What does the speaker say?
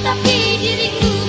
Tapi diriku.